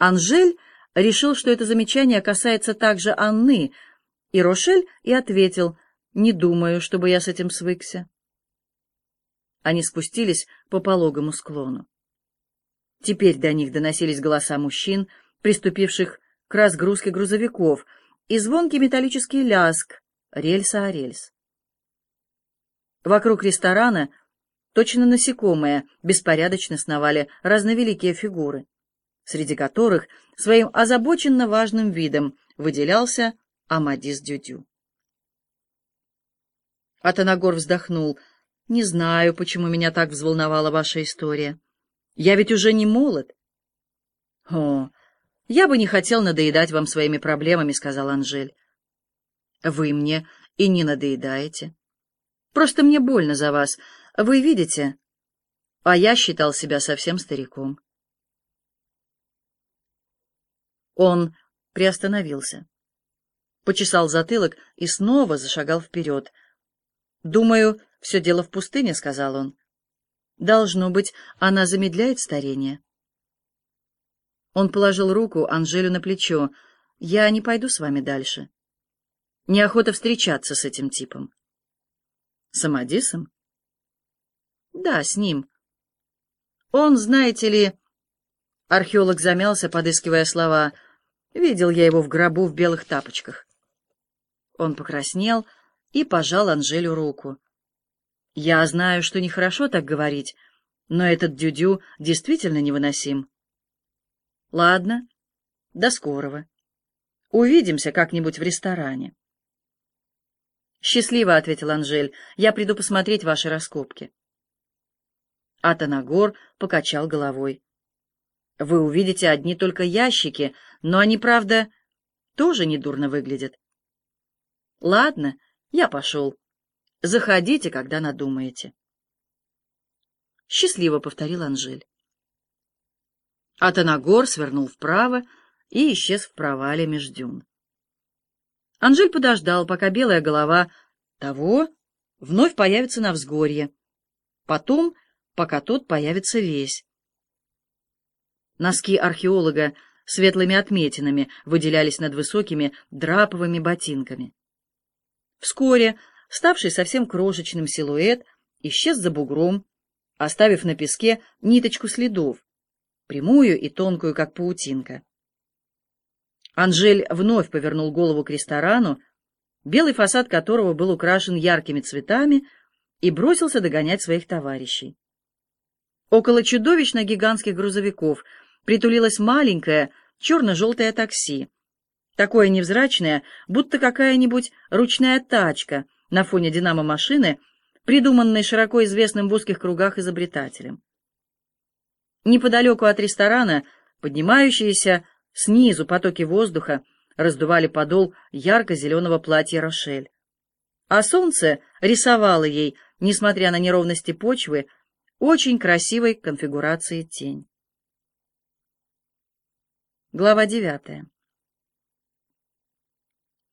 Анжель решил, что это замечание касается также Анны, и Рошель и ответил, «Не думаю, чтобы я с этим свыкся». Они спустились по пологому склону. Теперь до них доносились голоса мужчин, приступивших к разгрузке грузовиков, и звонкий металлический ляск рельса о рельс. Вокруг ресторана, точно насекомые, беспорядочно сновали разновеликие фигуры среди которых своим озабоченно важным видом выделялся Амадис Дюдю. Атанагор вздохнул. «Не знаю, почему меня так взволновала ваша история. Я ведь уже не молод». «О, я бы не хотел надоедать вам своими проблемами», — сказал Анжель. «Вы мне и не надоедаете. Просто мне больно за вас. Вы видите? А я считал себя совсем стариком». Он приостановился, почесал затылок и снова зашагал вперед. «Думаю, все дело в пустыне», — сказал он. «Должно быть, она замедляет старение». Он положил руку Анжелю на плечо. «Я не пойду с вами дальше. Неохота встречаться с этим типом». «С Амадисом?» «Да, с ним. Он, знаете ли...» Археолог замялся, подыскивая слова — Видел я его в гробу в белых тапочках. Он покраснел и пожал Анжелю руку. Я знаю, что нехорошо так говорить, но этот дюдю действительно невыносим. Ладно, до скорого. Увидимся как-нибудь в ресторане. «Счастливо», — ответил Анжель, — «я приду посмотреть ваши раскопки». Атанагор покачал головой. Вы увидите одни только ящики, но они, правда, тоже недурно выглядят. Ладно, я пошел. Заходите, когда надумаете. Счастливо, — повторил Анжель. Атанагор свернул вправо и исчез в провале меж дюн. Анжель подождал, пока белая голова того вновь появится на взгорье, потом, пока тот появится весь. Носки археолога светлыми отметинами выделялись над высокими драповыми ботинками. Вскоре ставший совсем крошечным силуэт исчез за бугром, оставив на песке ниточку следов, прямую и тонкую, как паутинка. Анжель вновь повернул голову к ресторану, белый фасад которого был украшен яркими цветами, и бросился догонять своих товарищей. Около чудовищно гигантских грузовиков — притулилось маленькое черно-желтое такси, такое невзрачное, будто какая-нибудь ручная тачка на фоне динамо-машины, придуманной широко известным в узких кругах изобретателем. Неподалеку от ресторана, поднимающиеся снизу потоки воздуха, раздували подол ярко-зеленого платья Рошель. А солнце рисовало ей, несмотря на неровности почвы, очень красивой конфигурации тень. Глава девятая.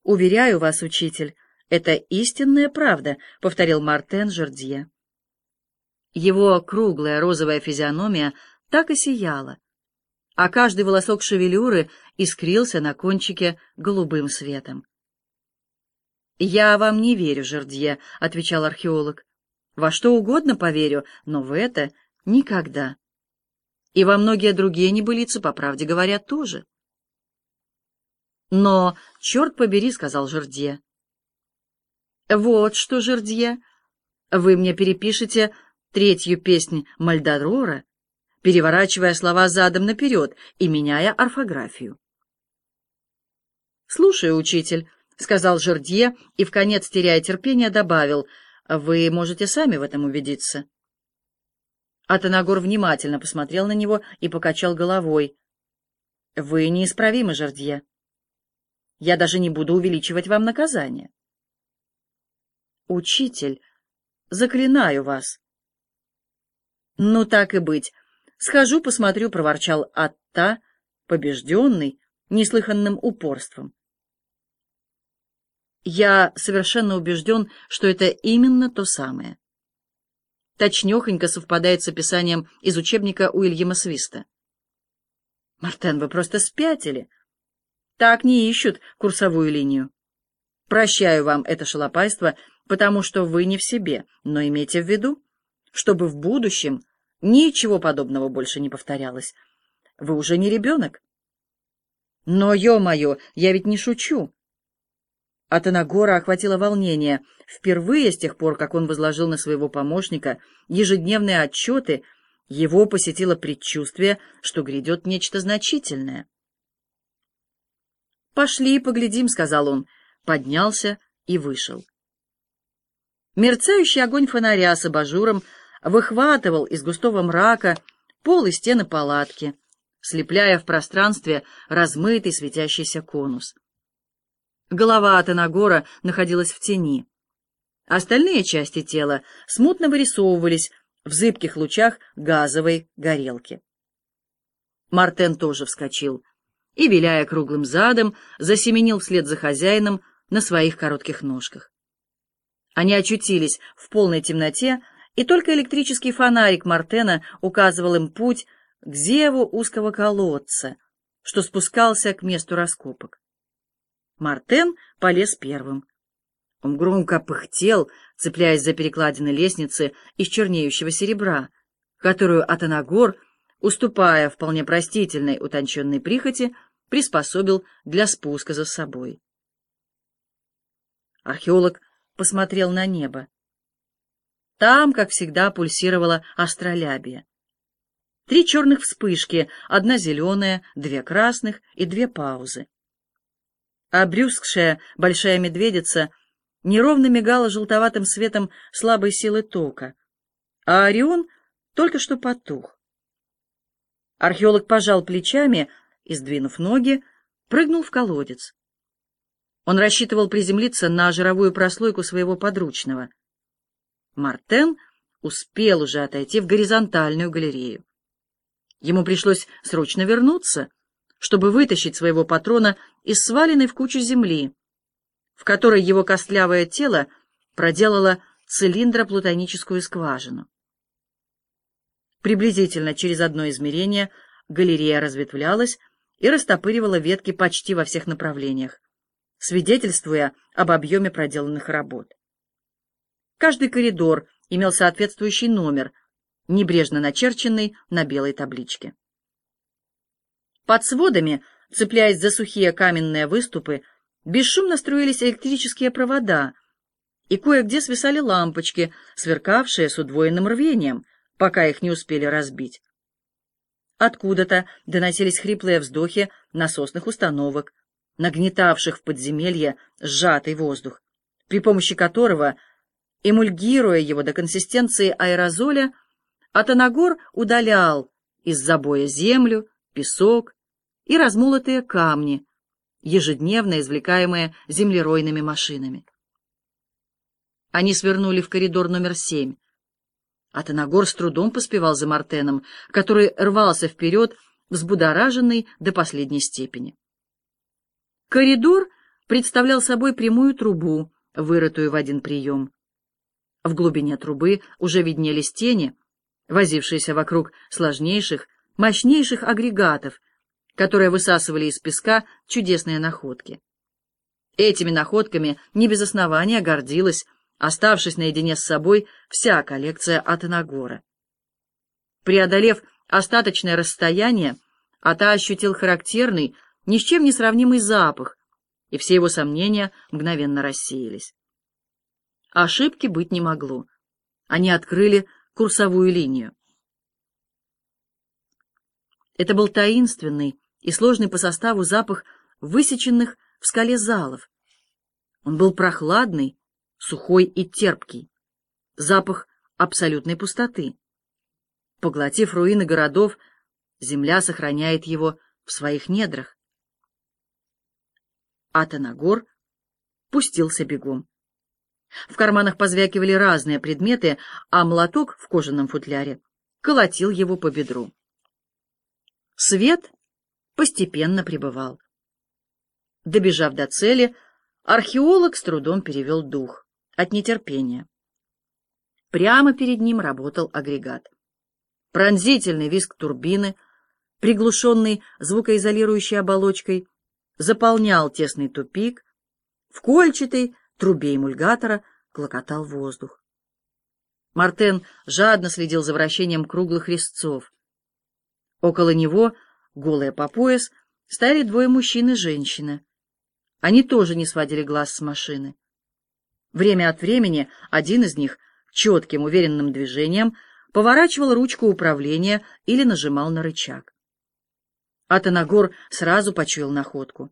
«Уверяю вас, учитель, это истинная правда», — повторил Мартен Жердье. Его круглая розовая физиономия так и сияла, а каждый волосок шевелюры искрился на кончике голубым светом. «Я вам не верю, Жердье», — отвечал археолог. «Во что угодно поверю, но в это никогда». И во многие другие небылицы, по правде говоря, тоже. Но, черт побери, — сказал Жердье. Вот что, Жердье, вы мне перепишете третью песнь Мальдорора, переворачивая слова задом наперед и меняя орфографию. «Слушаю, учитель», — сказал Жердье и, в конец теряя терпение, добавил, «вы можете сами в этом убедиться». Атанагор внимательно посмотрел на него и покачал головой. «Вы неисправимы, Жердье. Я даже не буду увеличивать вам наказание». «Учитель, заклинаю вас». «Ну, так и быть. Схожу, посмотрю», — проворчал Атта, побежденный неслыханным упорством. «Я совершенно убежден, что это именно то самое» точнёхонько совпадает с описанием из учебника Уильяма Свиста. Мартен, вы просто спятили. Так не ищут курсовую линию. Прощаю вам это шалопайство, потому что вы не в себе, но имейте в виду, чтобы в будущем ничего подобного больше не повторялось. Вы уже не ребенок. Но, ё-моё, я ведь не шучу. От Анагора охватило волнение. Впервые с тех пор, как он возложил на своего помощника ежедневные отчеты, его посетило предчувствие, что грядет нечто значительное. «Пошли поглядим», — сказал он, поднялся и вышел. Мерцающий огонь фонаря с абажуром выхватывал из густого мрака пол и стены палатки, слепляя в пространстве размытый светящийся конус. Голова Атанагора находилась в тени. Остальные части тела смутно вырисовывались в зыбких лучах газовой горелки. Мартен тоже вскочил и, виляя круглым задом, засеменил вслед за хозяином на своих коротких ножках. Они очутились в полной темноте, и только электрический фонарик Мартена указывал им путь к зеву узкого колодца, что спускался к месту раскопок. Мартен полез первым. Он громко пыхтел, цепляясь за перекладины лестницы из чернеющего серебра, которую Атанагор, уступая вполне простительной утонченной прихоти, приспособил для спуска за собой. Археолог посмотрел на небо. Там, как всегда, пульсировала астролябия. Три черных вспышки, одна зеленая, две красных и две паузы. Обрюзгшая большая медведица неровно мигала желтоватым светом слабой силы тока, а Орион только что потух. Археолог пожал плечами и, сдвинув ноги, прыгнул в колодец. Он рассчитывал приземлиться на жировую прослойку своего подручного. Мартен успел уже отойти в горизонтальную галерею. Ему пришлось срочно вернуться, чтобы вытащить своего патрона из сваленной в кучу земли, в которой его костлявое тело проделало цилиндроплутоническую скважину. Приблизительно через одно измерение галерея разветвлялась и растопыривала ветки почти во всех направлениях, свидетельствуя об объеме проделанных работ. Каждый коридор имел соответствующий номер, небрежно начерченный на белой табличке. Под сводами, цепляясь за сухие каменные выступы, бесшумно струились электрические провода, и кое-где свисали лампочки, сверкавшие с удвоенным рвением, пока их не успели разбить. Откуда-то доносились хриплые вздохи насосных установок, нагнетавших в подземелье сжатый воздух, при помощи которого, эмульгируя его до консистенции аэрозоля, Атанагор удалял из забоя землю, песок, и размолотые камни, ежедневно извлекаемые землеройными машинами. Они свернули в коридор номер семь. Атанагор с трудом поспевал за Мартеном, который рвался вперед, взбудораженный до последней степени. Коридор представлял собой прямую трубу, вырытую в один прием. В глубине трубы уже виднелись тени, возившиеся вокруг сложнейших, мощнейших агрегатов, которые высасывали из песка чудесные находки. Этими находками не без основания гордилась, оставшись наедине с собой, вся коллекция Атанагора. Преодолев остаточное расстояние, Ата ощутил характерный, ни с чем не сравнимый запах, и все его сомнения мгновенно рассеялись. Ошибки быть не могло. Они открыли курсовую линию. Это был таинственный, и сложный по составу запах высеченных в скале залов. Он был прохладный, сухой и терпкий. Запах абсолютной пустоты. Поглотив руины городов, земля сохраняет его в своих недрах. Атанагор пустился бегом. В карманах позвякивали разные предметы, а молоток в кожаном футляре колотил его по бедру. Свет постепенно пребывал. Добежав до цели, археолог с трудом перевел дух от нетерпения. Прямо перед ним работал агрегат. Пронзительный визг турбины, приглушенный звукоизолирующей оболочкой, заполнял тесный тупик, в кольчатой трубе эмульгатора клокотал воздух. Мартен жадно следил за вращением круглых резцов. Около него, голые по пояс, стояли двое мужчин и женщины. Они тоже не сводили глаз с машины. Время от времени один из них четким, уверенным движением поворачивал ручку управления или нажимал на рычаг. Атанагор сразу почуял находку.